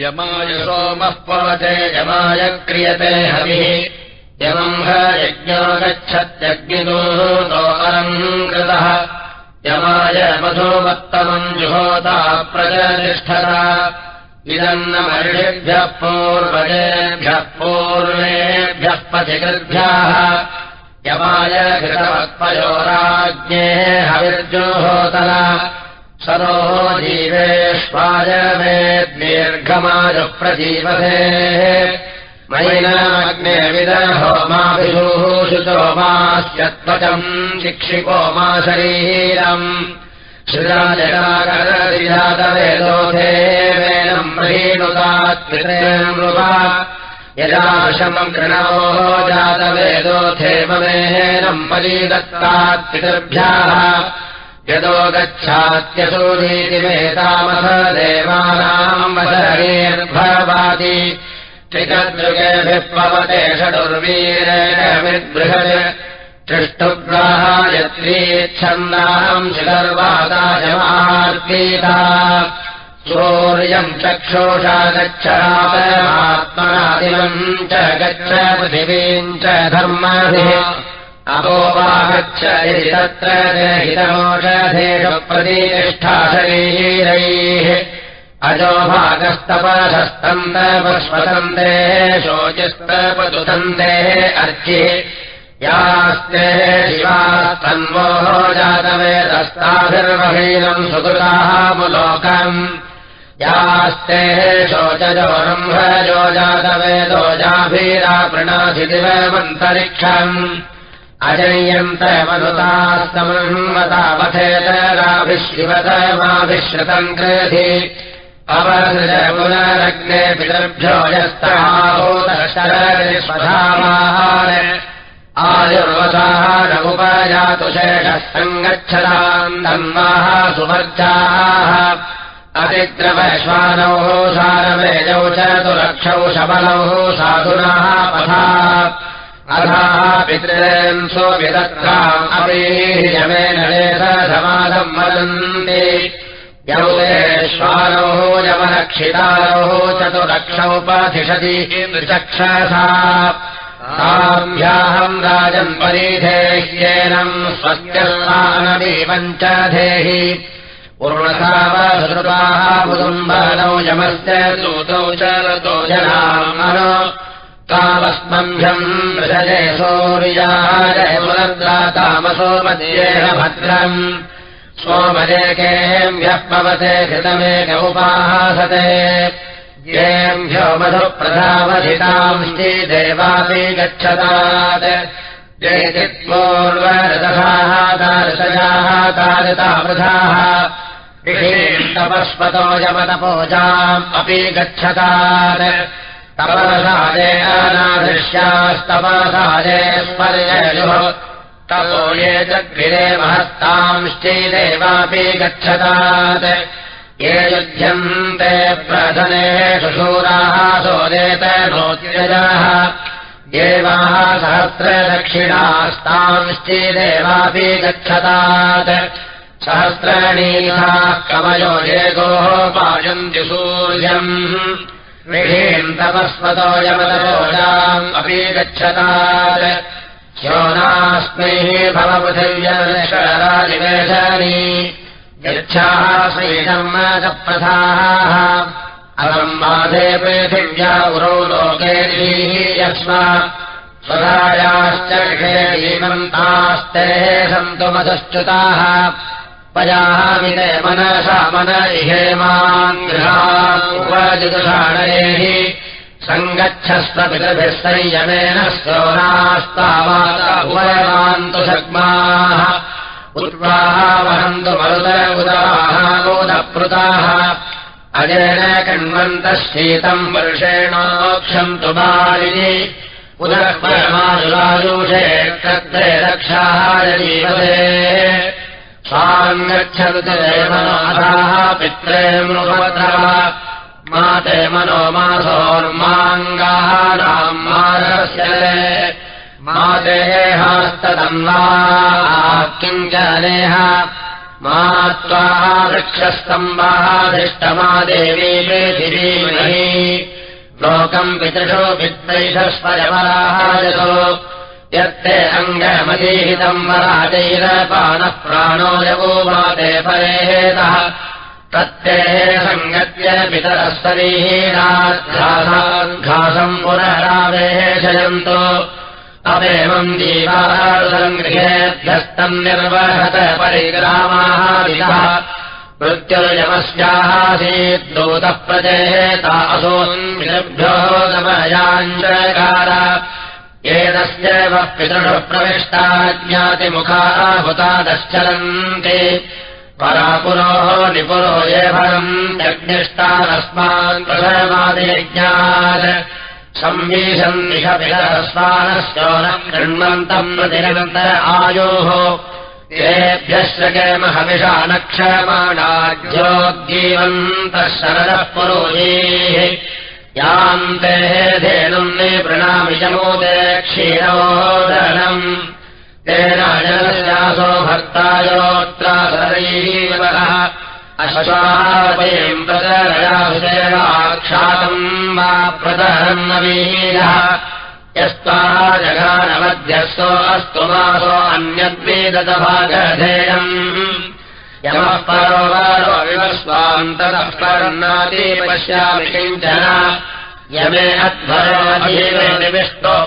यमाय सोमः पवते यमाय क्रियते हविः। यमम् ह यज्ञो गच्छत्यग्निदोतो अलङ्कृतः यमाय मधुमत्तमम् जुहोता प्रजतिष्ठता इदन्नमर्षिभ्यः पूर्वजेभ्यः पूर्वेभ्यः पथिकृभ्याः यमाय घृतवत्पयोराज्ञे हविर्जुहोतल सरोः जीवेष्वाय मे दीर्घमायुः प्रजीवते मैनाग्ने विदहो माभिषुषुतो मास्यत्वचम् शिक्षिपो मा शरीरम् श्रीराजकाकरदिजातवेदोधे वेदम् महीनुतात्मृपा यदाशमम् कृणवो जातवेदोथेममेनम् मलीदत्तात्पितृभ्याः यदो गच्छात्यसूनीतिमेतामथ देवानाम् वशरीर्भवाति त्रिकदृगेभिः पवते षडुर्वीरेण विद्बृहत्। तिष्ठुग्राहायत्रीच्छन्दाम् शिखर्वादायमार्गीता सूर्यम् चक्षोषा गच्छात्मनादिवम् च गच्छ पृथिवीम् च धर्मभिः अहो वा गच्छ यदि तत्र हितमोषधेषु प्रतिष्ठा शरीरैः अजो भागस्तपधस्तन्तपस्वतन्ते शोचिस्तपदुदन्ते अर्चिः। यास्ते शिवास्तन्वोः जातवेदस्ताभिर्वहीनम् सुकृताः मुलोकम्। यास्ते शोचजोरम्भजो जातवेदो जाभीराप्रणाधिदिवमन्तरिक्षम् अजय्यन्त मनुतास्तमन्मतावथेतराभिश्रिवतमाभिश्रुतम् कृधि अवसृज पुनरग्ने पितर्भ्यो यस्तराभूतशरस्वधामाहार आयुर्वसाः नमुपजातु शेषः सङ्गच्छताम् धन्वाः सुवर्जाः। अतिद्रवश्वानौ सारवेजौ च तुरक्षौ शबलौ साधुनाः पथा अधाः यमेन समादम् वदन्ति। यौदेश्वानौ यमरक्षितारौ चतुरक्षौपधिषति चक्षसा ताभ्याहम् राजम् परिधेह्येनम् स्वस्यस्मानदेवम् च धेहि पूर्णसावसृताः कुदुम्बनौ यमस्य दूतौ च रतो जनामनो तावस्मभ्यम् मृषजे सूर्याय पुनर्दातामसोमध्येन भद्रम्। सोमजेकेभ्यः पवते घृतमेक उपासते येभ्यो मधुप्रधावधितांश्चि देवापि गच्छतात्। जयचित्पूर्वरदधाः तादृशजाः तादृतावृधाः। तपस्पतो यमतपोजाम् अपि गच्छतात् तपसादे अनादृश्यास्तपसादे स्पर्ययुः तपो ये जग्भिरे महस्तांश्चैदेवापि गच्छतात्। ये युध्यन्ते प्रधनेषु शूराः सोदेत नोत्यजाः देवाः सहस्रदक्षिणास्तांश्चिदेवापि गच्छतात्। सहस्रणीयाः कवयो येगोः पायन्ति सूर्यम् विहीन्तपस्वतो यमतरोजाम् अपि गच्छतात्। शोनास्मैः भवपृथिव्यशराजिवेशनी यच्छाः श्रीधर्मप्रथाः अलम् बाधे पृथिव्या उरौ लोके यस्मा स्वधायाश्च विषेमन्तास्ते सन्तु मधश्च्युताः पयाः विदे मनसा मन इहेमान् गृहाजुषाणैः सङ्गच्छस्व पितृभिः संयमेन सोनास्तावान्तु शग्माः उर्वाः वहन्तु मरुत उदाः मोदपृताः अजेन कण्वन्तः शीतम् वर्षेणोक्षन्तु बालिनि उदरपरमायुरायुषे कृते रक्षाय जीवते स्वाङ्गच्छन्तु देवनाथाः पित्रे माते मनो मासोर्माङ्गानाम् मारस्य माते हास्तदन्वा किञ्चनेह मा त्वा वृक्षस्तम्बाधिष्टमा देवी पृथिवीमही लोकम् पितृषु पित्रैषस्परमराहायतो यत्ते अङ्गमदीहितम् वराजैरपानः प्राणो यवो माते परेतः तत्ते सङ्गत्य पितरस्तरीहीनाघासम् पुनरावेशयन्तो। अवेवम् जीवासङ्गृहेभ्यस्तम् निर्वहत परिग्रामाः मृत्युर्यमस्यासीत् दूतः प्रचेतासोऽभ्यो गमयाञ्चकार एतस्य वः पितृषु प्रविष्टा ज्ञातिमुखाः हुतादश्चलन्ति परापुरोः निपुरो ये फलम् यज्ञिष्टानस्मान् प्रसमादिज्ञात् संवीशन्निषपितरस्मानश्चो न कृण्वन्तम् प्रतिरन्तर आयोः। केमहविषा न क्षमाणाज्योद्जीवन्तः शरदः यान्ते धेनुम् मे प्रणामि चमोदे क्षीरोदनम्। तेन भक्तायोत्रासरैवः अश्वापयम् प्रदरयाक्षातम् वा प्रदरम् नवीरः यस्त्वाः जगानमध्यस्थो अस्तु मासो अन्यद्वेदभागधेयम् यमः परो विवस्वान्तरः परन्नाति पश्यामि किञ्चन। यमे अध्वरो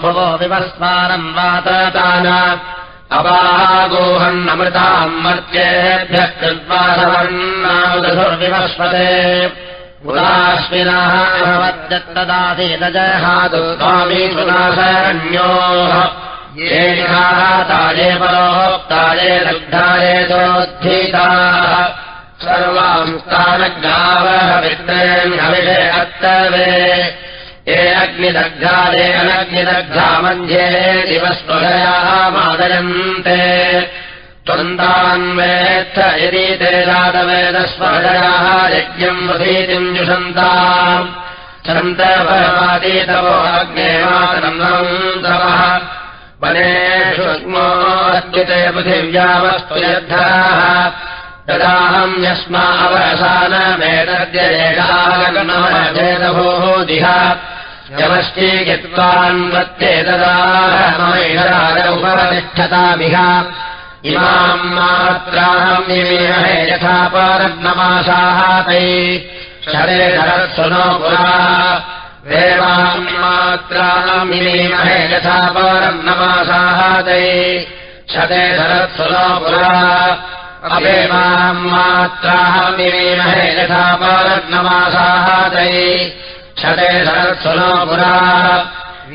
भुवो विवस्मानम् वाततान अपागोहन्नमृताम् मर्त्येभ्यः कृत्वा सवर्णामुदधुर्विवस्पते उदास्मिनः भवत्यत्तदासीदजहातु स्वामी सुनाशरण्योः वित्रेण्यविषे अत्तवे ये अग्निदग्धादे अनग्निदग्धा मध्ये दिवस्वगयाः मादयन्ते। त्वन्तान्वेत्थ यदि ते जातवेदस्वगयाः यज्ञम् वधीतिम् जुषन्ता छन्तपरमादीतवो अग्ने मातरम् तवः वनेष्वग्मोऽद्युते पृथिव्यावस्तु यद्धाः। तदाहम् यस्मावसानमेतद्येकागनमजेदभोः दिह। यमश्चीयत्वान्वत्ते तदाहमैराजौपतिष्ठतामिह इमाम् मात्राहम् निमीमहे यथा पारग्नमासाः तै शरे धरत्सुनो पुरा निमीमहे यथा पारग्नमासाः तै। शते धरत्सुनो पुरा। अवेमाम् मात्राहमिमीमहे यथा पारग्नमासाः तै। शते धरत्सुनो पुरा।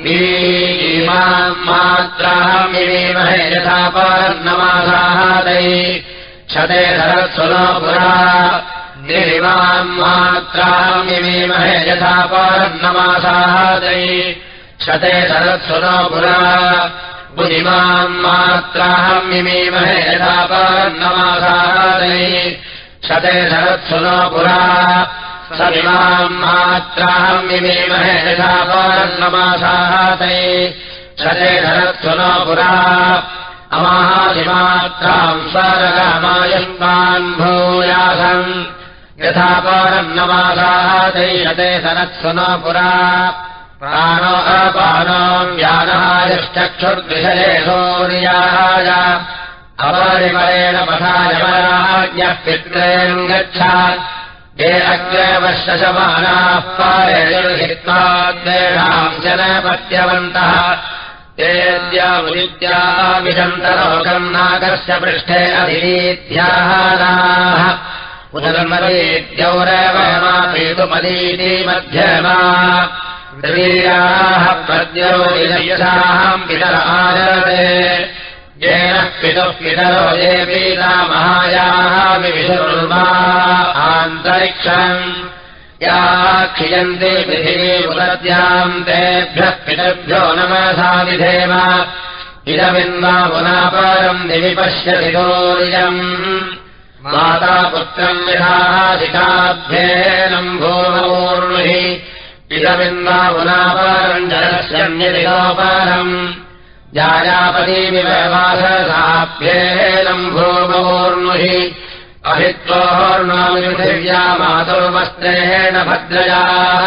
ीमाम् मात्राहमिमीमहे यथा पारग्नमासाः तै। क्षते धरत्सुनो पुरा गिरिमाम् मात्राहमिमीमहे यथा पारग्नमासाः तै क्षते धरत्सुनो पुरा। बुधिमाम् मात्राहमिमीमहे यथा पारग्नमासाः तै क्षते धरत्सुनो पुरा। समिमाम् मात्राहम् मिमीमहे यथा पारन्नमासाः तै क्षते धरत्सुनो पुरा। अमाहादिमात्राम् स्वरगामायन्वान् भूयासम् यथा पारन्नमासाः तै शते धरत्सुनो पुरा। प्राणो अपानोम् यानहायश्चक्षुर्विषये सूर्याय अपरिमरेण पठायमराज्ञः पित्रेम् गच्छात्। ये अग्रवशमानाः पारेणाम् जनपत्यवन्तः तेद्यामुदित्यामिषन्तरोकम् नागस्य पृष्ठे अधीत्याहाराः उदर्मदेद्यौरवमापेतुमदीति मध्यमा वीर्याः प्रद्योषाहम् पितर आचरते येन पितुः पितरो ये पीतामहायाः विविशुर्मा। आन्तरिक्षम् या क्षियन्ति पृथिवी उदत्याम् तेभ्यः पितृभ्यो नमसा विधेम इदमिन्वा पुनापरम् दिवि पश्यति गौर्यम् माता पुत्रम् इदमिन्वा पुनापरम् जलस्यन्यदिगोपरम् जायापदीविवाससाभ्येनम् भूमोर्नुहि अहित्वोर्णामि पृथिव्या मातुर्वस्त्रेण भद्रयाः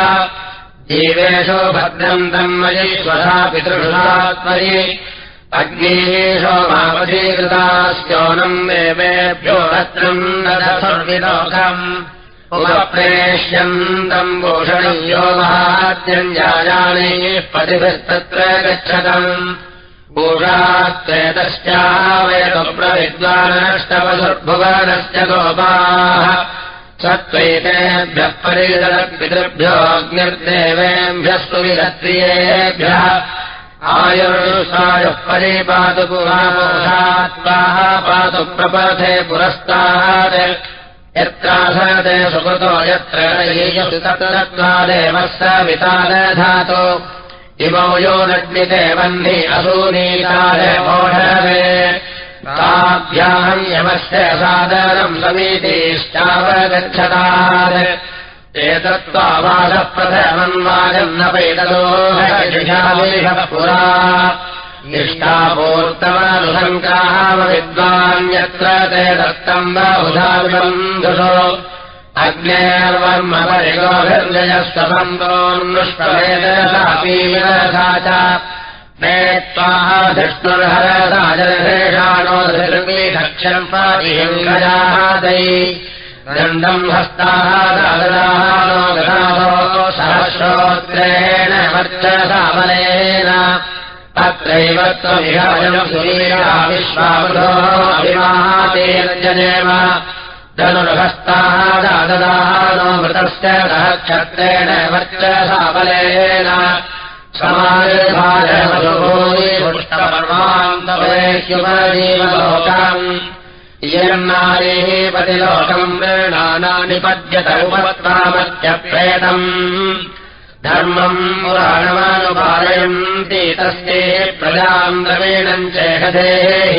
जीवेषु भद्रम् तम् मयि स्वधा पितृषात्मयि अग्नेषो मावधीकृतास्योनम् देवेभ्यो रत्रम् नरसर्विलोकम् उपप्रेष्यन्तम् भूषणम् यो महात्यञ्जायाणैः पतिभिस्तत्र गच्छतम्। भूषात्वेतश्चावयतुप्रविद्वानष्टवसुर्भुवनश्च गोपाः। सत्त्वैतेभ्यः परिदलद्वितृभ्योऽग्निर्देवेभ्यस्तु विरत्रियेभ्यः आयुर्सायुः परिपातु पुरामोषात्वाः पातु प्रपथे पुरस्तात्। यत्रासते सुकृतो यत्र देवः स वितादधातु इमौ यो नग्निते वह्नि असूनीताय मोढवे। ताभ्याहम् यमस्य सादरम् समीतिश्चावगच्छतात् पैतदोः पुरा। निष्ठापूर्तमनुसङ्कामविद्वान्यत्र ते दत्तम् बहुधाविबन्धुषो अग्नेर्वर्म परिगोभिर्जयस्तबन्धोन्नुष्टवेदसापीविरसा च नेत्वाः धृष्णुर्हरसाजनशेषाणो धृर्मीधक्षम् पातिहिङ्गजादै हस्ताः दादराः नो गणाभो सहस्रोत्रेण वर्चसामलेन विश्वावधो अभिमातेर्जनेम धनुर्हस्ताः दाददाः नो मृतस्य सहक्षत्रेण वर्चसाबलेन समाजभारमधुभूरिपुष्टपर्वान्तवेह्युपजीवलोकम् इयन्नारेः पतिलोकम् मृणानानिपद्यत उपत्वामत्यप्रेतम् धर्मम् पुराणमानुपालयन्ति तस्ये प्रजाम् द्रवीणम् चेहदेः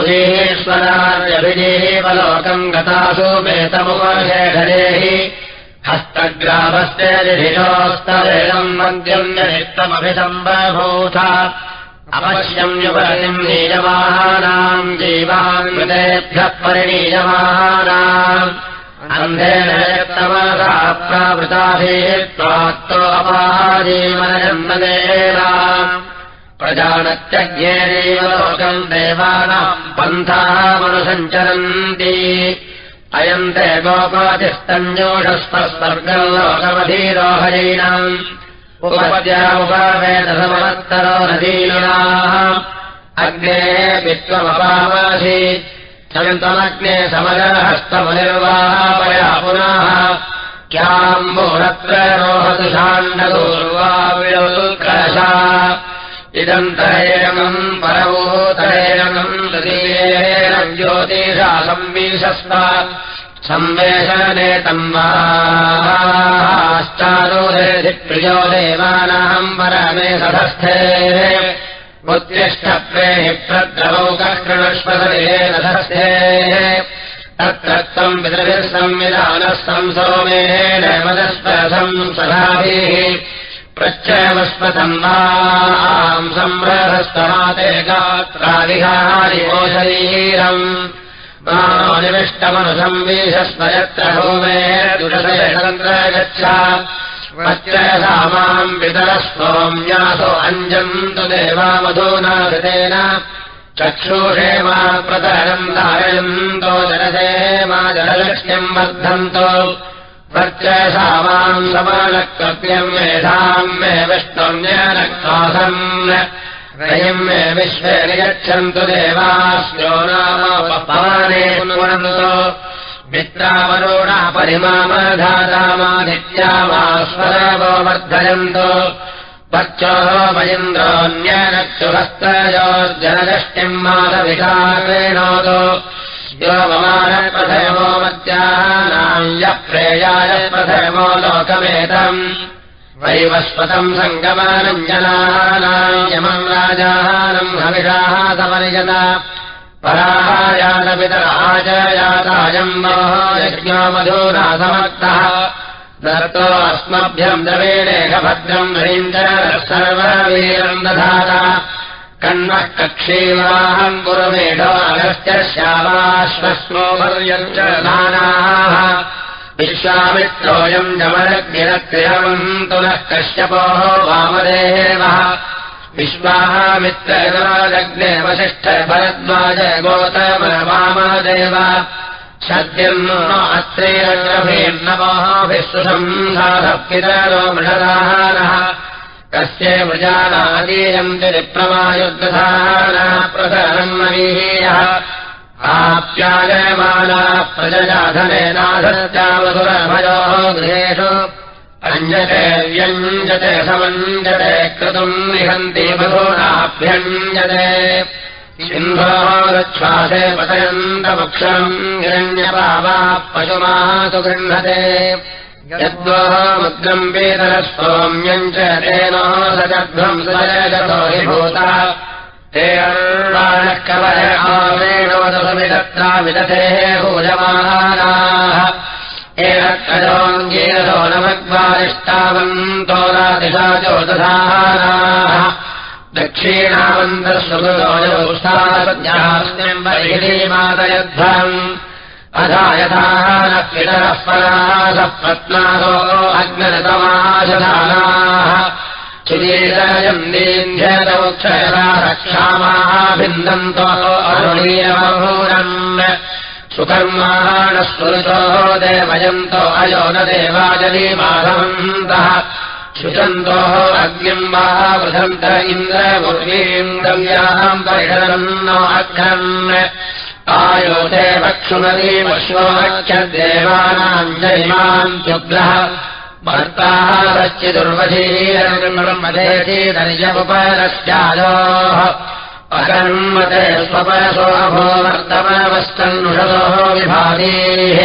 उदेश्वरार्यभिदेवलोकम् गतासु वेतमुपशेषदेः हस्तग्रामस्य निधिशोस्तवेदम् मद्यम् निमित्तमभिसम्बभूथ अवश्यम् युवतिम् नीयमानाम् जीवान् मृतेभ्यः परिणीयमानाम् अन्धेन प्रावृताधीत्वात्तो अपाजीवनजन्मदेव प्रजानत्यज्ञेनैव लोकम् देवानाम् पन्थामनुसञ्चरन्ति अयम् ते गोपातिस्तञ्जोषस्पस्वर्गम् लोकमधीरोहयीनाम् उपपद्यामुपवेदसमवत्तरो नदीनाः। अग्ने वित्वमपामासि सन्तमग्ने समगहस्तमनिर्वापया पुनः। शाण्डगोर्वाविलोकशा इदम् तरेणम् परवोतरेणम् तदीयेन ज्योतिषा संवीशस्व संवेशनेतम् वाश्चारोदेधिप्रियो देवानाम् परमे सधस्थे उत्तिष्ठप्रेहि प्रद्रवौकः कृणष्पदे रथस्थे तत्र त्वम् पितृभिः संविधानः संसोमेन मदस्परसम् सदाभिः प्रच्छवस्पथम् माम् सम्रहस्तमाते गात्राविहारिमोशरीरम् निविष्टमनुसंवीशस्व यत्र होमे दुषतन्त्र गच्छ वच्च सामाम् पितरस्तोम्यासो अञ्जन्तु देवामधूना हृतेन चक्षुषे मा प्रतरम् धारयन्तो जलसे मा जललक्ष्म्यम् वर्धन्तो। वर्च सामाम् समानकर्त्यम् मेधाम् मे विष्णुन्यनक्वासम् विश्वे निगच्छन्तु देवास्यो पुनरन्तो। मित्रावरोणा परिमामधातामादित्यामास्वरवो वर्धयन्तो। वर्चोः वयन्द्रोऽन्यनक्षुहस्तयोर्जनदष्टिम् मादविषाक्रेणोतो यो ममानप्रथयमो मत्यानाम् यः प्रेयाय प्रथयमो लोकमेतम् वैवस्पतम् यमम् राजानम् हविषाः समनिजत परायातपितराजयातायम् यज्ञो मधूरा समर्थः दत्तो अस्मभ्यम् द्रवेणेकभद्रम् हरीन्द्रः सर्ववीरम् दधात। कण्वः कक्षीवाहम् पुरमेढो अगस्त्य श्यावाश्वस्मो पर्यञ्च नानाः विश्वामित्रोऽयम् जमरग्निरग्निरवम् तुनः कश्यपोः वामदेवः। विश्वामित्रग्ने वसिष्ठ भरद्वाज गोतम वामदेव सद्यम् अत्रेरग्रभेर्नमोभिःसुषंसारः मृषदाहारः कस्य मृजानादीयम् तिरिप्रमायुद्धधारा प्रसरम् मरीयः आप्यायमाना प्रजजाधनेनाधत्यावसुरभयोः गृहेषु। अञ्जते व्यञ्जते समञ्जते क्रतुम् निहन्ति बहूनाभ्यञ्जते सिन्धोः रच्छ्वासे पतयन्तमुक्षम् हिरण्यपावाः पशुमासु गृह्णते। सोम्यम् च तेन सजध्वम् सुजगतो हि भूता विदधेः भूजमानाः एनत्तजोऽङ्गीरसो नमग्वारिष्टावन्तो रादिशा चोदधानाः दक्षिणावन्तस्वृतोजोस्तास्मिन् अधा यथाः न पितरः परासः पत्नारो अग्नतमाशधानाः सुदीरयम् दीन्ध्यतोक्षयरा रक्षामाः भिन्दन्तो अरुणीयमूरम् सुकर्माणः स्मृतो देवयन्तो अयो न देवाजलीमाधवन्तः शुचन्तोः अग्निम् वा वृधन्त परिहरन् नो अघ्नन् आयोते वक्षुमदीमश्वोक्षदेवानाम् जयिमान् भर्तारश्चिदुर्वधीरमधेचीदर्यमुपरस्यायोः अकर्मते स्वपरसो अभो वर्तमनवस्तन्नुषदोः विभागीः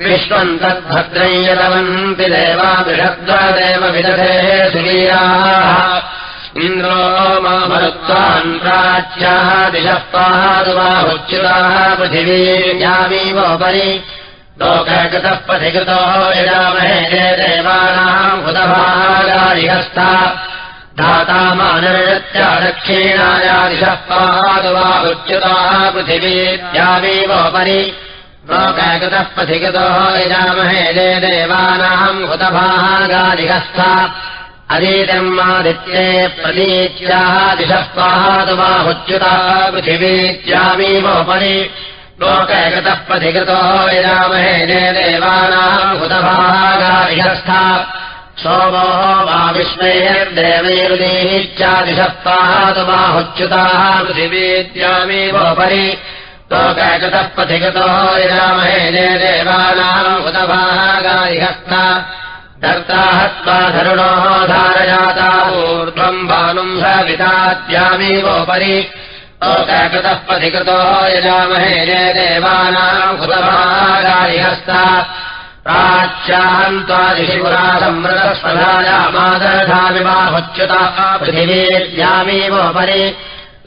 विश्वम् तद्भद्रम् यतवन्ति देवा बृहद्वदेव विदधेः सुवीराः। इन्द्रो मामरुत्वान् प्राच्याः दिशः पादुवाहुच्युताः पृथिवीर्यामीवोपरि लोककृतः पथिकृतो यजामहे जय देवानाम् हुतभागादिहस्ता धातामानृत्या दक्षिणायादिशः पादुवाहुच्युताः पृथिवीर्यामीवोपरि लोककृतः पथिकृतो यजामहे जय देवानाम् हुतभागादिहस्ता अदीतर्मादित्ये प्रतीच्याः दिशः पादुवाहुच्युताः लोकगतः पथिकृतो यजामहे जय देवानाम् हुतभागादिहस्था। सोमोः वा विश्वैर्देवैरुदीश्चादिशः पादुवाहुच्युताः पृथिवीत्यामीवोपरि लोकगतः पथिकृतो यजामहे जय देवानाम् हुतभागादिहस्था। दर्ताहत्वा धरुणोः धारजाता ऊर्ध्वम् बानुम् सविताद्यामीवोपरि लोककृतः पथिकृतो यजामहे जय देवानाम् हुतभागारिहस्ता प्राच्यान्त्वादिशि पुरा संवृतस्वधायामादधाविवाहुच्युतः पृथिवीर्यामीवोपरि।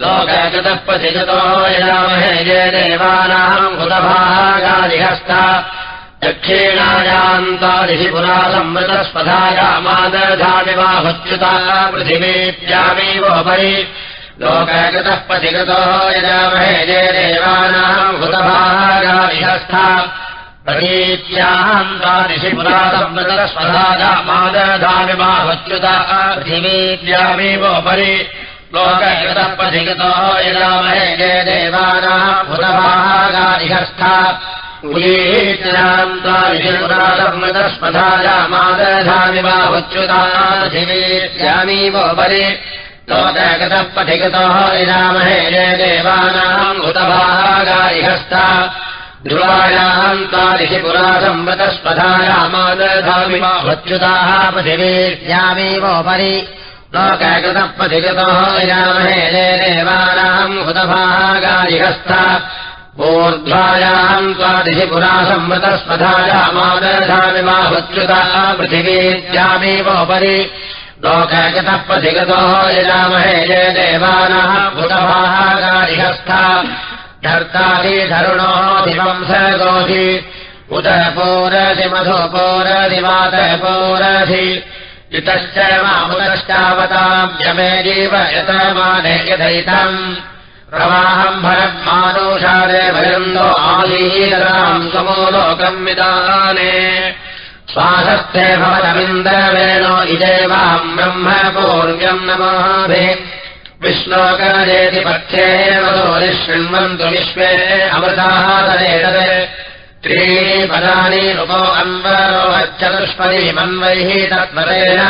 लोककृतः पथिकृतो यजामहे जय देवानाम् हुतभागारिहस्ता दक्षिणायान्तादिशि पुरा संवृतस्पधायामादधाविवाहुच्युतः पृथिवीत्यामीवोपरि लोककृतः पथिकृतो यजामहे जय देवानाम् हुतभागाविहस्था प्रतीत्यान्तादिशि पुरा संवृतस्पधायामादधाविवाहुच्युतः पृथिवीत्यामीवोपरि लोककृतः पथिकृतो यजामहे जय देवानाम् हुतभागाविहस्था उदीरान्तादिशिपुरादम्मदस्पधायामादधामिवाहुच्युताधिवीर्यामीवोपरि लोकगतः पथिगतोः यजामहे जय देवानाम् हुतभागारिहस्ता ध्रुवायान्तादिशि पुरा संवृतस्पधायामादधामिवाहुच्युताः पृथिवीर्यामीवोपरि। लोकगतः पथिगतोः यजामहे जय देवानाम् हुतभागारिहस्ता ऊर्ध्वायाम् त्वादिशि पुरा संवृतस्पधायामादधामिवाहुच्युताः पृथिवीत्यामीवोपरि लोकगतः पथिगतो यजामहे जय देवानः भूतभागारिहस्था धर्तादिधरुणो दिवम् स गोधि। उदरपोरधि मधुपोरधिमातपोरधि युतश्च मामुतश्चावताम्यमे जीव यतमाने यथैतम्। प्रवाहम् भरद्मादोषादे भयन्दो आलीतराम् समो लोकम् विदाने स्वासस्थे भवतमिन्द्रवेणो इदेवाम् ब्रह्म पूर्व्यम् नमाभि विश्लोकजेति पथ्येव शृण्वन्तु विश्वे अमृताः तदेतत् त्रीणि पदानि रूपो अन्वरोहच्चतुष्पदीमन्वैः तत्परेण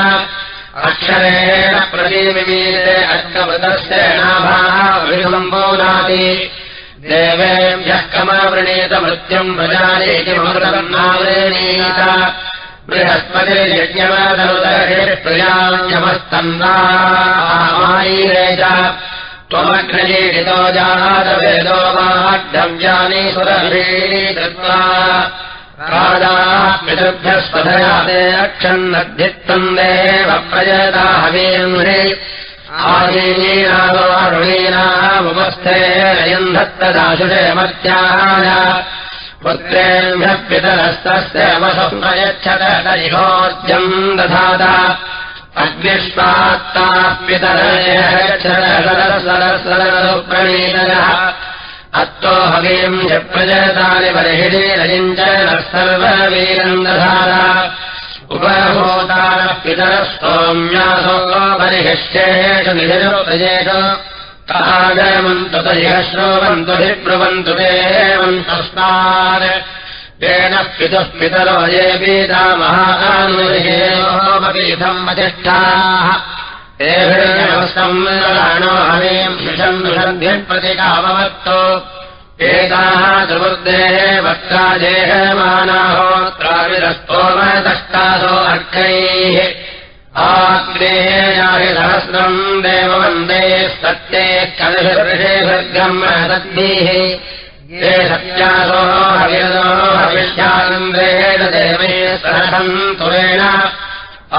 अक्षरेण प्रतिमिमीते अष्टवृतस्य नाभाः विसम्बोधाति देवेभ्यः कमवृणीतमृत्युम् प्रजानीति मृतम् नावृणीत बृहस्पतिर्यज्ञवदनुदर्हि प्रियाञ्जमस्तन्दायीरे च त्वमग्नजीडितो जातवेदो माढव्यानि सुरभीः कृत्वा। राजाः रयम् धत्तदाशुषे मत्याय पुत्रेभ्यः पितरस्तस्य वसुप्रयच्छत तरिहोर्जम् दधात। अग्निष्पात्ताप्यतरसरसरसरप्रणीतयः अत्तो हवीम् च प्रजतानि बर्हिणे रजिञ्च नः सर्ववीरम् दधार उपभूतानः पितरः सोम्यासो निजप्रजेषु तागमन्तु तजिह श्रोवन्तु हि ब्रुवन्तु देवम् तस्मात् तेन पितुः पितरो ये वतिष्ठाः। एभिर्यवस्तम्नो हवीम् शिषम् दुषद्भिप्रतिकामवत्तो एताः चतुर्देः वक्त्राजेहमानाहोत्राविरस्तोमदष्टासो अर्कैः। आग्नेयाहि सहस्रम् देववन्दे सत्ये कलशऋषे सर्गम् ये सत्यासो हविरदो हविष्यानन्देन देवे सहसम् तुरेण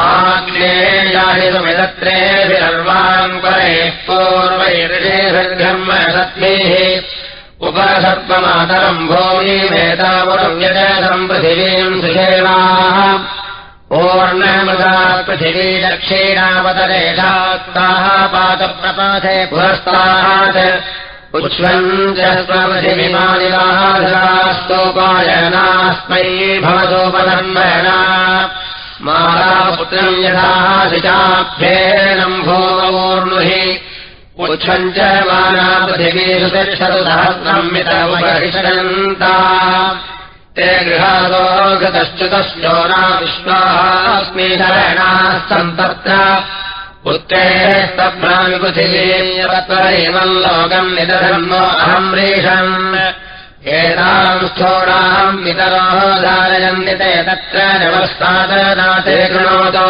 आग्नेयाहि सुमिदत्रेभिरर्वाम् परे पूर्वैर्षे सर्गम् उपसर्पमातरम् भूमिमेतापुरम् यजसम् पृथिवीम् सुषेवाः पूर्णमृता पृथिवी दक्षिणावतरेषात्ताः पातप्रपाथे पुरस्तात् उच्छ्वम् च मातापुत्रम् यथा शिचाभ्येनम् भोगवोर्णुहि उच्छम् च माना पृथिवीषु तिष्ठतुसहस्रम् मित उपहिषन्ता ते गृहादो गतश्च्युतश्चोरा विश्वास्मि शरणाः सन्तत्र पुत्रेस्तभ्रामिपृथिवीवम् लोकम् रेषम् एताम् स्थोराम् वितरोः धारयन्ति ते तत्र नवस्तादनाथे कृणोतु।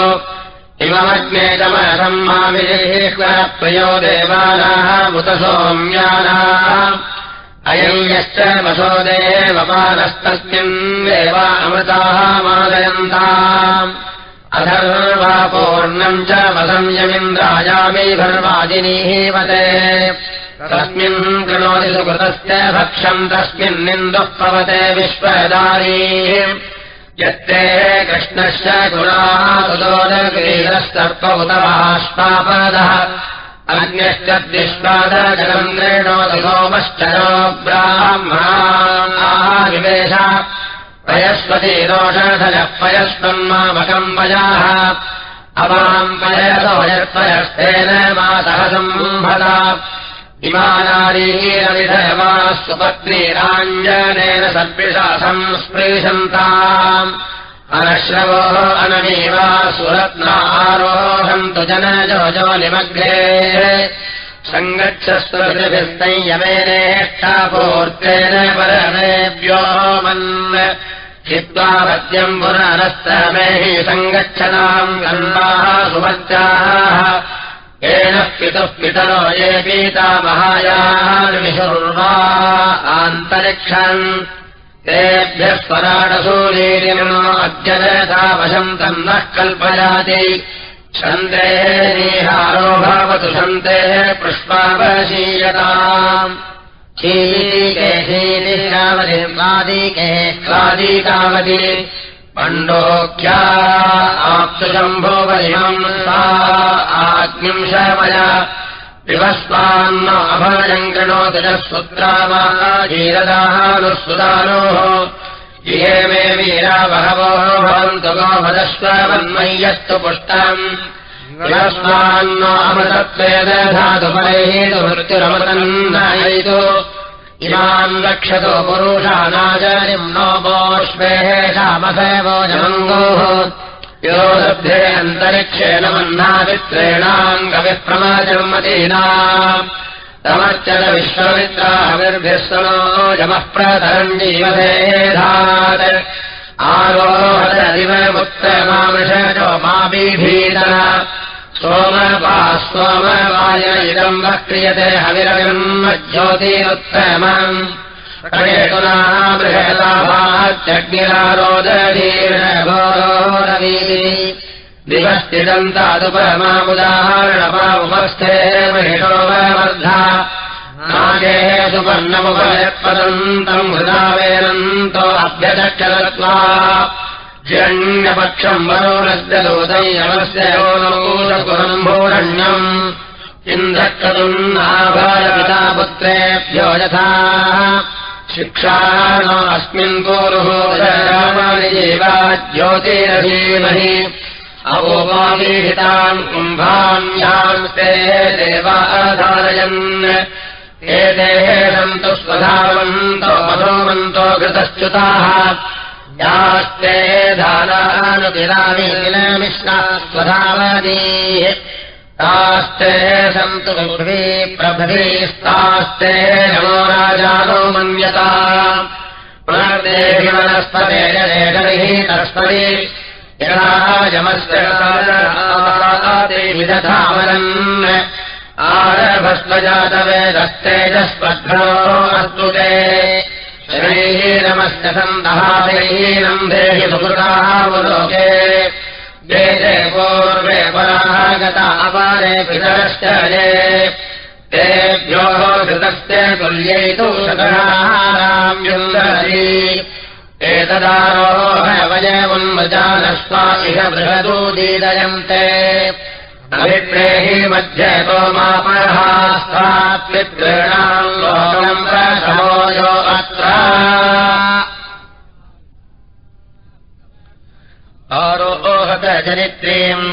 चमरम् माविश्वरप्रियो देवानाः मुत सोम्यानाः अयम् यश्च वसो देवपानस्तस्मिन् देव अमृताः मादयन्ताम्। अधर्वा पूर्णम् च वसंयमिन्द्रायामि भर्वादिनीः तस्मिन् कृणोति सुकृतस्य भक्षम् तस्मिन्निन्दुः पवते विश्वदारीः। यत्ते कृष्णश्च गुणाः सुदोदक्रीडस्तर्प उत अन्यश्च द्विष्पादजलम् क्रीणोति सोमश्चरो ब्राह्मणाविवेश पयस्पति रोषधजः पयस्पन्मामकम् पयाः अवाम् पयसो यत्पयस्तेन मातः सम्भदा इमानारीरविधयवा सुपत्नीराञ्जनेन सर्पिषा संस्पृशन्ताम् अनश्रवोः अननीवा सुरत्ना आरोहन्तु जनजो जो निमग्रे सङ्गच्छस्त्वभिस्तंयमेनेष्टापूर्तेन परमेभ्यो मन् हित्वा पद्यम् पुनरस्तमेः सङ्गच्छताम् गन्धाः सुमत्याः येन पितुः पितरो ये पीता महायान्विशुर्वा आन्तरिक्षन् तेभ्यः वशम् तम् नः कल्पयाति छन्देः नीहारो भवतु छन्देः पुष्पावशीयताम्। शीलीके शीलिकावधिर्वादिके क्लादीकावधि पण्डोख्या आप्तुशम्भोपरिहम् सा आग्निम् शमय विवस्वान्न अभयम् कृणोति च सुत्रामाजीरदानुसुदानोः ये मे वीरा बहवो भवन्तु गो भदस्वन्मय्यस्तु पुष्टम्। विवस्वान्न अमृतत्वेन धातुपरैः मृत्युरमृतन्नयितु इमाम् रक्षतो पुरुषानाचार्यम् नो शामसेवो जमङ्गोः यो लब्धे अन्तरिक्षेण मह्नावित्रेणाम् कविप्रमाजन्मतीना तमर्चन विश्वमित्राभिर्भिस्तनो यमः प्रतरम् जीवधेधात् आरोहदिव मुक्तमामृषो मा बीभीतन सोमपा सोमवाय इदम् वः क्रियते हविरविम् ज्योतिरुत्तमम् बृहलाभाच्चग्निरारोदीर्णघोरोरवी दिवस्तिदन्तादुपरमामुदाहरणपामुपस्थे महिषोपवर्धा नागेः सुपर्णमुपयत्पदन्तम् हृदावेनन्तो अभ्यचक्षरत्वा जन्यपक्षम् वरोणस्य दूतयमस्य योनमूलपुरम्भोरण्यम् इन्द्रक्रतुम् नाभारपिता पुत्रेभ्यो यथा शिक्षाणो अस्मिन् पूरुः रामानिजेवा ज्योतिरधीमहि अवोपामीहिताम् कुम्भान्यान्ते देवाधारयन् एतेः सन्तु स्वधावन्तो मधोमन्तो घृतश्च्युताः। यास्ते धारानुतिरामि किलमिष्णा स्वधावदीः तास्ते सन्तु पृथ्वी प्रभृस्तास्ते नमो राजानो मन्यता। यदाजमस्य विदधामनन् आरभस्वजातवेदस्तेजस्पध्नो अस्तु ते। शरीरमस्य सन्दहारहीनम् देहि सुकृतावलोके अपारे पितरश्च तेभ्यो घृतस्य तुल्यैतु शतराम् युन्दरी एतदारोहवयमुन्मजानस्वा इह बृहदूदीदयन्ते अभिप्रेहि मध्यतो मापरहास्तात्मित्रेणाम् लोकम् प्रशमो यो अत्र। आरोहतचरित्रीम्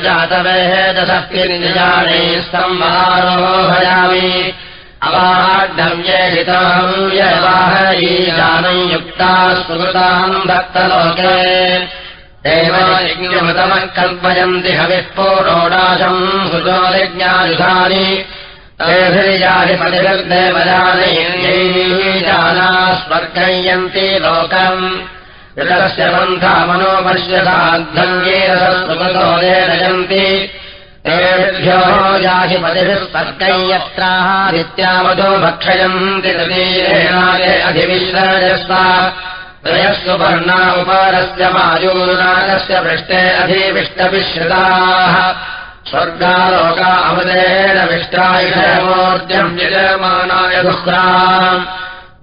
जातवेः दशः किञ्जाने स्तम्भारोहयामि अवाहाढव्यहितम् यवाहयीजानम् युक्ता सुकृताम् भक्तलोके। देवयज्ञमृतमः कल्पयन्ति हविः तेभिर्याधिपतिर्देवजानैः जाना स्वर्गयन्ति लोकम् ऋतस्य पन्था मनोपश्यसाद्धङ्गेरसुमतो नयन्ति तेभ्यो याहिपतिभिः स्पर्गयत्रादित्यावधो भक्षयन्ति तदीरेणाय अधिविश्रजस्वा। त्रयस्व वर्णा उपारस्य मायूनागस्य पृष्ठे अधिविष्टविश्रुताः स्वर्गालोका अमृतेन विष्टायुषमूर्त्यम् यजमानाय दुःख्राम्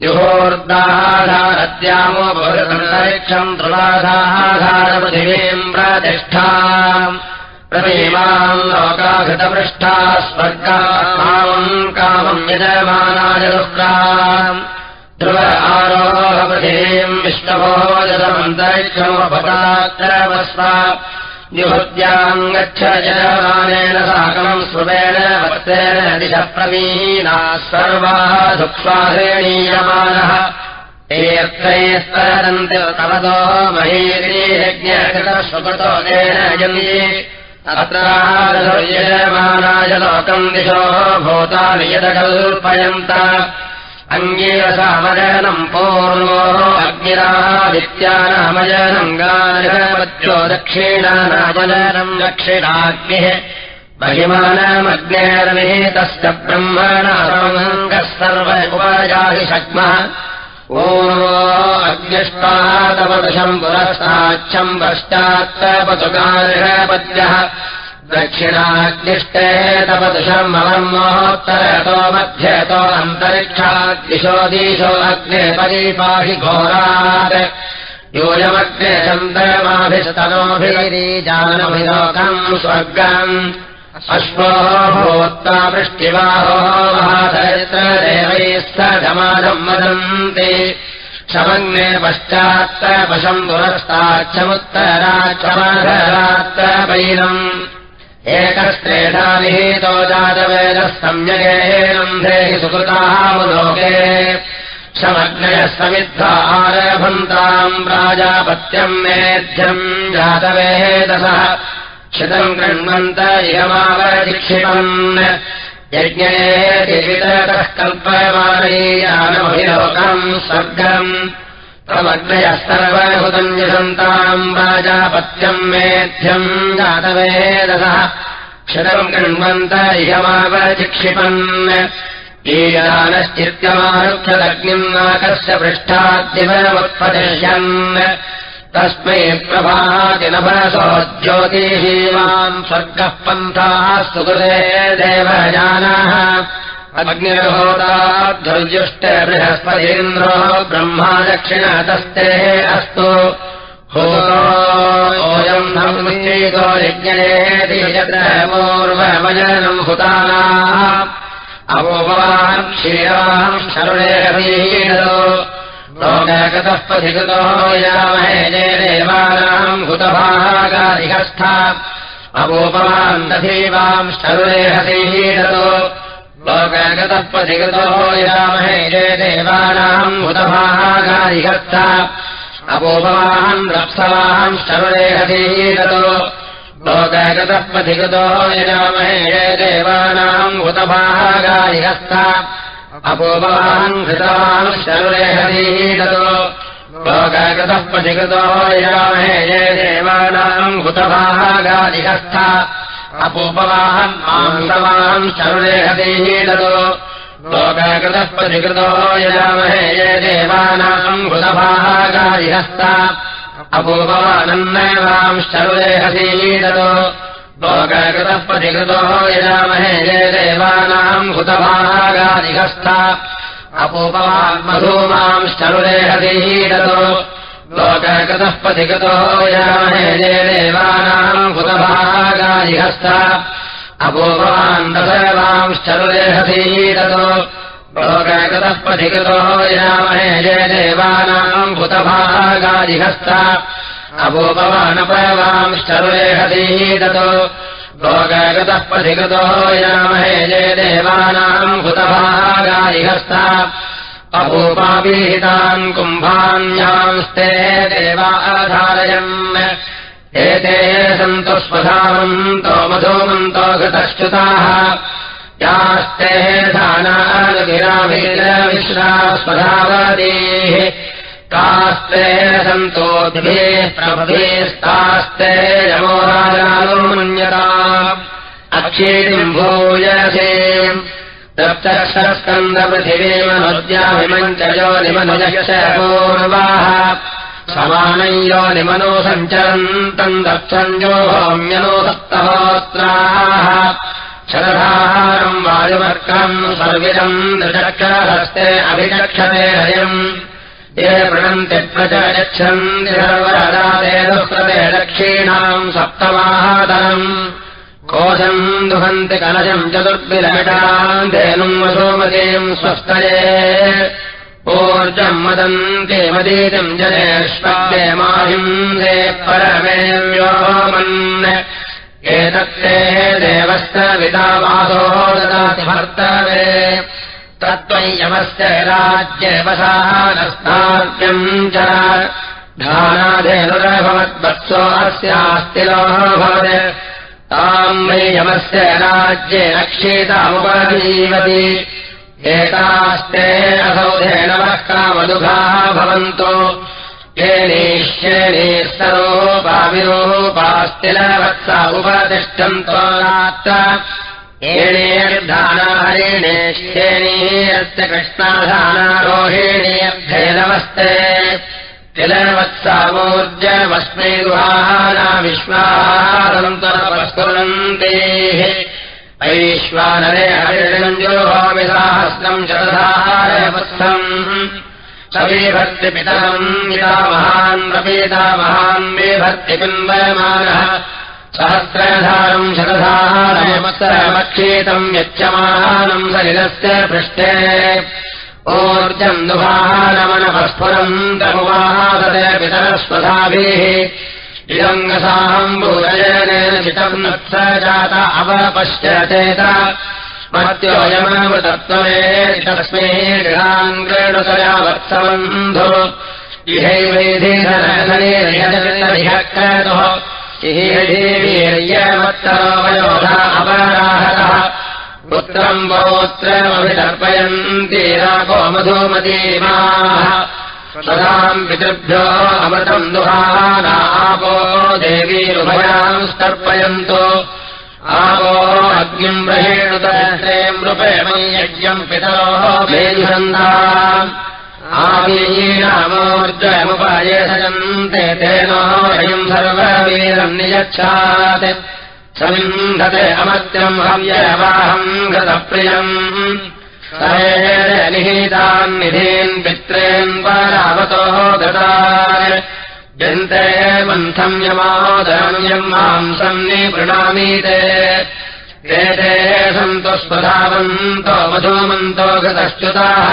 युहोर्दाधारद्यामो भवन्तरिक्षम् ध्रुवाधाधारपृथिवीम् प्रतिष्ठा प्रतीमाम् लोकाघृतपृष्ठा स्वर्गा कामम् कामम् यजमानाय दुःखाम् ध्रुव आरोहपृथिवीम् विष्णवोजतमन्तरिक्षमपदात्रवस्व निहृत्याम् गच्छ जयमानेन साकमम् स्रुवेण वत्सेन दिशप्रवीणा सर्वाः दुःख्वाहेणीयमानः एऽर्थैस्तरन्ति तवतो महीर्यज्ञकृतस्वकृतो येन यन्ति। अत्रायमानाय लोकम् दिशो भूतानि यदकल्पयन्त अङ्गीरसामजनम् पूर्वो अग्निरादित्यानामजनम् गानपत्यो दक्षिणानामजनम् दक्षिणाग्निः महिमानमग्नेर्विहितस्य ब्रह्मणाङ्गः सर्व उपजाहि शक्मः। पूर्वो अग्निष्टाः तपदशम् पुरस्ताच्छम् पश्चात्तपतुगार्हपद्यः दक्षिणाग्निष्टे तपदशम् अवर्मोत्तरतो मध्यतो अन्तरिक्षाद्दिशो दिशो अग्ने परीपाहि घोरात्। यूयमग्ने चन्द्रमाभिस्तनोभिरीजानभिलोकम् स्वर्गम्। अश्वो भूत्वा वृष्टिवाहो महाचरित्रदेवैः सगमानम् वदन्ति। शमग्ने पश्चात्त वशम् पुरस्ताच्छमुत्तराक्षमधरात्तैनम् एकस्त्रेधानिहितो जातवेदः देहि सुकृतामुलोके शमग्नयः समिद्धा आरभन्ताम् प्राजापत्यम् मेध्यम् जातवेदसः क्षितम् कृण्वन्त इयमावशिक्षिपन् यज्ञेतिवितरतः कल्पयमानैयानमभिलोकम् स्वर्गम् प्रमग्नयः सर्वभुतम् यशन्ताम् राजापत्यम् मेध्यम् जातवेदसः क्षितम् कृण्वन्त इयमावशिक्षिपन् ईयानश्चित्यमारुक्षदग्निम् नाकस्य पृष्ठाद्दिवमुत्पतिष्यन् तस्मै प्रभातिनभसो ज्योतिषीमाम् स्वर्गः पन्थाः सुकृते देवजानाः अग्निर्होताध्वर्युष्ट बृहस्पतीन्द्रो ब्रह्मा दक्षिणतस्ते अस्तु। संस्कृतो यज्ञेति यत्रपूर्वमजनम् हुतानाः। यामहे जय देवानाम् हुतभागादिहस्था। अपोपवान् दधीवाम् शरुरेहसीडतो लोकगतः पथिकृतो यामहे जय देवानाम् हुतभागादिहस्था अपोपवान् रप्सवान् शरुरेहसीडतो लोकगतः पथिकृतो यामहे जय देवानाम् हुतभागादिहस्था अपूपवान् हृतवान् शरुरेहरीडतो लोककृतः पथिकृतो यामहे ये देवानाम् हुतभागादिहस्था शरुरेहरीडतो लोककृतः पथिकृतो यामहे ये देवानाम् हुतभागादिहस्था अपूपवानन्नवाम् शरुरेहरीडतो लोककृतः पथिकृतो यजामहे ये देवानाम् हुतभागादिहस्था अपूपवान्मधूमाम् लोककृतः पथिकृतो यजामहे ये देवानाम् हुतभागादिहस्था अपूपवान् दशवाम् शरुरेहदीडतो लोककृतः पथिकृतो यजामहे ये देवानाम् हुतभागादिहस्था अपूपवानपवाम् शरुरेहदीडतो लोकगतः पथिकृतो यामहे ये देवानाम् हुतभागादिहस्ता अपूपाभिहितान् कुम्भान्यांस्ते देवाधारयन् एते सन्तु स्वधामन्तो मधुमन्तो घृतश्च्युताः। यास्ते धानानुगिराभिरविश्रा स्वधावतीः। तास्ते सन्तोद्भिः प्रभुभिस्तास्ते यमोराजानुमन्यता अक्षीतिम् भूयसे दप्तरस्कन्दपृथिवीमनुद्याभिमञ्चयो निमनुजश पूर्वाः समानम् यो निमनो सञ्चरन्तम् दक्षञ्जो होम्यनो सप्तहोत्राः शरधारम् वायुवर्कम् सर्विदम् दृचक्षरहस्ते अभिचक्षते हयम् ये प्रणन्ति प्रचयच्छन्ति सर्वदाते दक्षीणाम् सप्तमाहातरम् कोशम् दुहन्ति कलशम् चतुर्भिलमिटाम् धेनुम् वसोमतीम् स्वस्तये। ऊर्जम् मदन्ति मदीतिम् जनेष्पद्ये माहिंसे परमे व्योमन् एतत्ते देवस्य विदावासो ददाति भर्तवे। राज्यवसानस्तार्यम् च। धानादेनुरभवद्वत्सो अस्यास्तिलो भवत् यमस्य राज्ये रक्षेतामुपजीवति एतास्ते असौधेनवः कामदुघाः भवन्तो। येनेष्येणे सरोपाविरोपास्तिलवत्सा उपतिष्ठन्तो एणेर्धानाहरिणेष्येणीरस्य कृष्णाधानारोहिणीयद्धेनवस्ते तिलवत्सामोर्जवस्मै गुहाना विश्वाहारन्तरपस्कुर्वन्तेः ऐश्वानरे शतधारवत्सम् समीभक्तिपितरम् यदा महान् प्रपेता महान् मे भक्तिपिम्बयमानः सहस्रधारम् शतधारमक्षेतम् यच्यमानम् सलिलस्य पृष्ठे ऊर्जन्दुभानमनपस्फुरम् तमुवादते पितरस्वधाभिः। इदङ्गसाम्बूरजनेन चितम् नत्स जात अवपश्यचेत मत्योऽयमृतत्वमे तस्मै गृहाङ्गेणुतया वत्सबन्धु। इहैवैधीधनधनेर्यजविन्दभिहक्तः इहेधीवीर्यमत्तरोवयोधा अपराहतः पुत्रम् पौत्रमभितर्पयन्ति राको मधुमतीमाः। स्वदाम् पितृभ्यो अमृतम् दुहानापो देवीरुभयाम् स्तर्पयन्तु आवो अग्निम् ब्रहेणुतरे नृपेमम् यज्ञम् पितरोः मेजुषन्दा आवीरामोर्जयमुपायेषयन्ते तेनोऽयम् सर्ववीरम् नियच्छात् समिन्धते अमत्यम् हव्यवाहम् गतप्रियम् निहीतान् निधीन् पित्रेन् परावतोः गता जन्ते मन्थम् यमादरम्यम् माम् सन्निपृणामीते एते सन्तो स्वधावन्तो मधूमन्तो गतश्च्युताः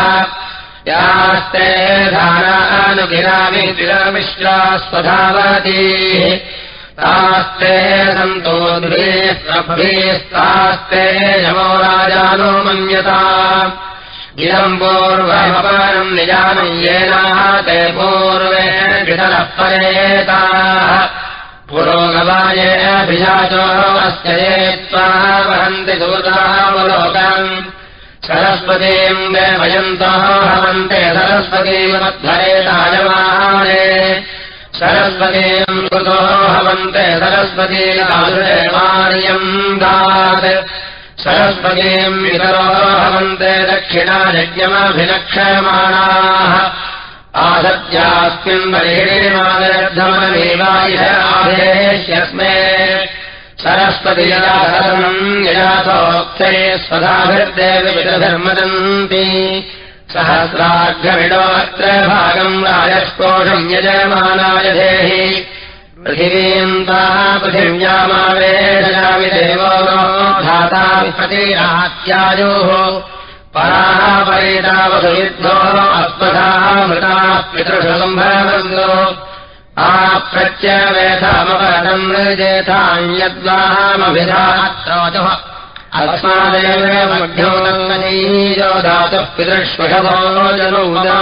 यास्ते धारानुगिरामि तिरमिश्रा स्वधावतीः तास्ते सन्तो द्वेस्तास्ते यमो राजानो मन्यता। इदम् पूर्वमपरम् निजानय्येनाः ते पूर्वे वितरः परेताः। पुरोगवायेऽभिजाचो अस्य ये त्वा वहन्ति दूतावलोकम् सरस्वतीम् देवयन्तः हवन्ते सरस्वतीमध्वरेतायमाने सरस्वतीम् कृतो हवन्ते सरस्वतीमार्यम् दात्। सरस्वतीम् वितरो हवन्ते दक्षिणा यज्ञमभिलक्ष्यमाणाः आसत्यास्मिन् आदेश्यस्मे। सरस्वति यदाहरणम् यजासोक्ते स्वधाभिर्देवविधर्मदन्ति सहस्राघ्रमिडोऽत्र भागम् राजस्कोषम् यजमानाय देहि पृथिवीन्ताः पृथिव्यामावेशयामि देवो धाता विपतिरात्यायोः पराः परितावसुविद्धो अस्मथाः मृताः पितृषम्भवन्दो आप्रत्यवेधामपरम् मृजेथान्यद्वाहामभिधात्रोजः अस्मादेव मध्योदङ्गनीयो धातुः पितृष्वशभो जनोदा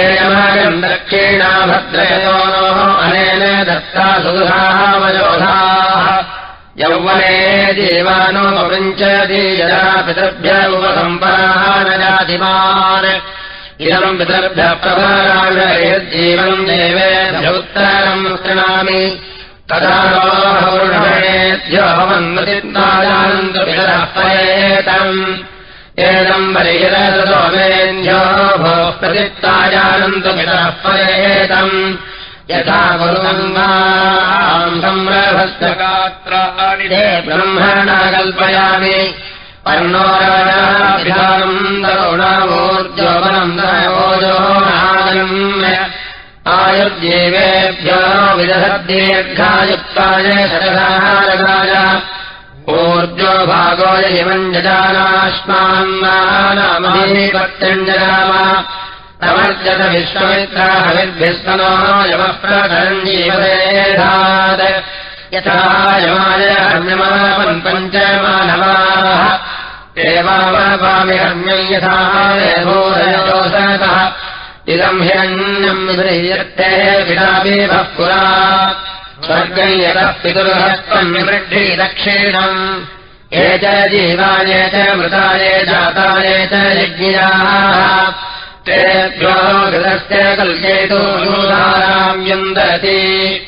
एयमागम् दक्षिणा भद्रयतोनोः अनेन दत्ता सुधावयोधाः यौवने जीवानोपञ्चति यदा पितृभ्य उपसम्पराः न जातिमान् इदम् पितृभ्यः प्रभाराजयज्जीवम् देवेभ्य उत्तरम् शृणामि भवन्मतिन्दायानन्दपितरः परेतम् एदम् बलिहिरसोमेभ्यो भोः प्रतित्तायानन्दपितरः परेतम् यथा गात्राणि ब्रह्मणा कल्पयामि पर्णोराजाभिधानम् तरुणावोर्जोवनम् दयोजो नागम्य आयुर्जीवेभ्यो विदधद्दीर्घायुक्ताय शरधारगाय ऊर्जो भागो यमम् जजानाश्मान्नामहीपत्यम् जगाम तमर्जत विश्वमित्राहविद्भिस्तनो यमः प्रकरम् जीवदेधात्। यथा यमाय हर्म्यमापन् पञ्चमानवाः। यथा इदम् हिरण्यम् विव्रीयर्थे विडापीभः पुरा। स्वर्गम् यतः पितुर्हस्त्वम् विवृद्धि दक्षिणम्। ये च जीवाय च मृताय जाताय च यज्ञियाः तेभ्यो घृतस्य कल्पेतो नूधाराम् यन्दति।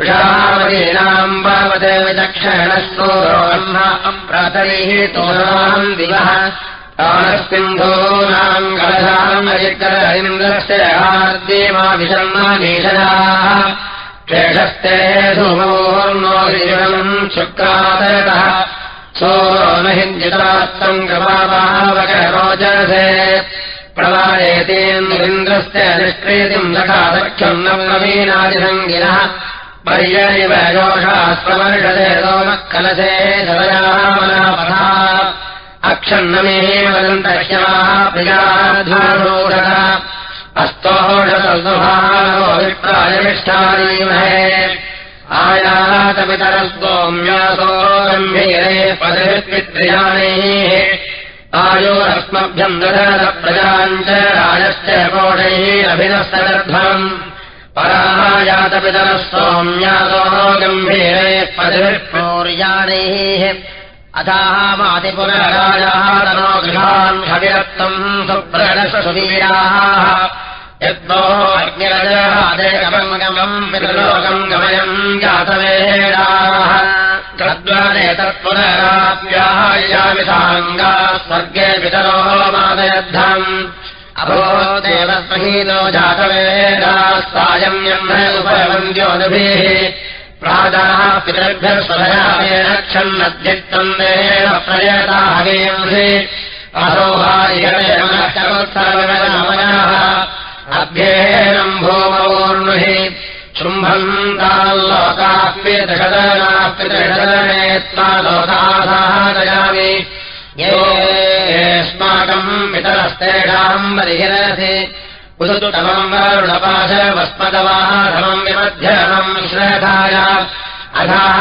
वृषामदीनाम् पावत विचक्षणस्तोरोह्नाम् प्रातैः तोराम् दिवः तानस्सिन्धूनाम् कलशाम् अयिकरन्द्रस्य आर्देमाभिषन्नानीषदाः शेषस्ते धूमोर्नो गिरिणम् शुक्रातरतः गवावकरोचसे प्रवायेतेन्द्रिन्द्रस्य निष्क्रीतिम् दकादक्षम् न प्रवीणादिसङ्गिनः पर्यैव योषास्प्रवर्षते सोमः कलशे सदयामनापथा अक्षन्नमेः वदन्तश्याः प्रियाधूषः अस्तोषसुभाविप्रायमिष्ठानीमहे आयातपितरस्तोम्यासो गम्भीरे पदवित्रियाणैः। आयोरस्मभ्यम् च राजश्च कोढैरभिनस्तदर्थम् परायातपितरः सौम्यासो गम्भीरे पदविपूर्याणैः अथाः मातिपुनराजाः तनो गृहान् हविरत्तम् सुप्रणसुवीराः यद्वो अग्निरजादेकमम् पितृलोकम् गमयम् जातवेडाः तद्वारे तत्पुनराप्यायामि साङ्गा स्वर्गे पितरो मादयद्धम्। अभोदेवस्महीनो जातवेदास्तायम् उपवन्द्योनुभिः प्राजाः क्षन्नद्यक्तम् अभ्येनम् भूमवोर्णुहि शुम्भम् ताल्लोकाप्यदशदनाप्यदशदने त्वा लोकासादयामि येस्माकम् पितरस्तेषाम् बलिहिरसि उदुतमम् वरुणपाशवस्मदवाहमम् विमध्यमम् श्रेधाय अधाः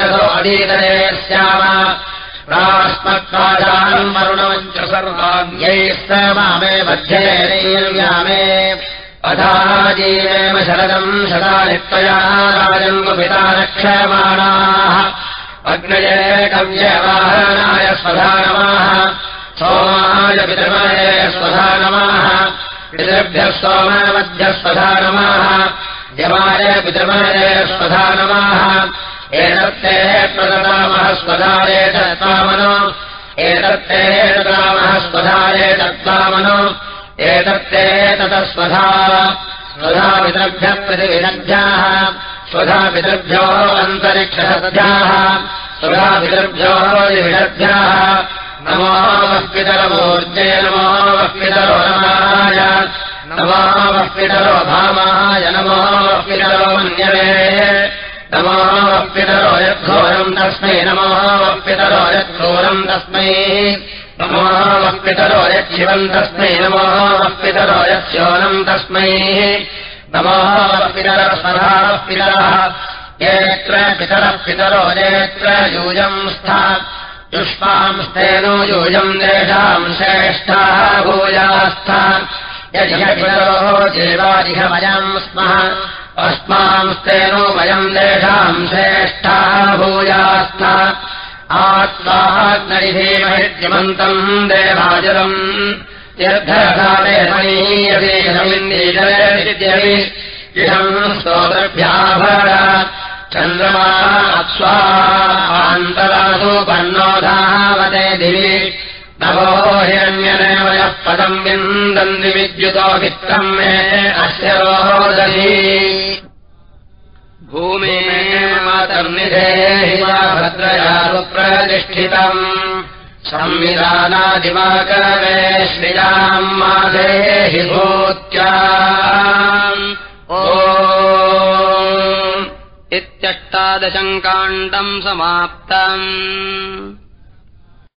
गतो अदीतरे स्याम। प्रास्मत्पादाम् वरुणम् च सर्वाद्यैस्त मामे मध्येर्यामे अधाः जीवेम शरदम् शदानित्वया राजम् पिता रक्षमाणाः। अग्नये कव्यवाहनाय स्वधानमाः सोमाय पितृमये स्वधा नमाः पितृभ्यः सोमनमध्यः स्वधा नमाः यमाय पितृमये स्वधा नमाः एतत्ते प्रददामः स्वधारे तत्त्वामनो। एतत्ते ददामः स्वधारे तत्त्वामनो। एतत्ते ततः स्वधा। पितृभ्यः प्रतिविदग्ध्याः। स्वधा पितृभ्यो अन्तरिक्षसद्भ्याः स्वधा पितृभ्यो विविदग्ध्याः नमो वः नमो वः भामाय नमो वः मन्यवे नमो वः यद्घोरम् तस्मै नमो वः यद्घोरम् तस्मै नमो वः यच्छिवम् तस्मै नमो यच्छोनम् तस्मै नमो वः पितरः येत्र पितरः पितरो नेत्र यूयम् स्था युष्मांस्तेनो यूयम् तेषाम् श्रेष्ठाः भूयास्थ यजिहरोः जीवादिह वयम् स्मः अस्मांस्तेनो वयम् तेषाम् श्रेष्ठाः भूयास्थ आत्माग्नरिधीमहिद्यमन्तम् देवाजलम् तीर्थकाले इहम् स्तोत्रभ्याभर चन्द्रमा स्वान्तरासु पन्नोधावते दिवि। नवो हिरण्यनेव यः पदम् विन्दन्ति विद्युतो वित्तम् मे अस्य रोदधी भूमे भद्रया सुप्रतिष्ठितम्। संविधानादिवाकरे श्रियाम् माधेहि भूत्या। ओ इत्यष्टादशम् काण्डम् समाप्तम्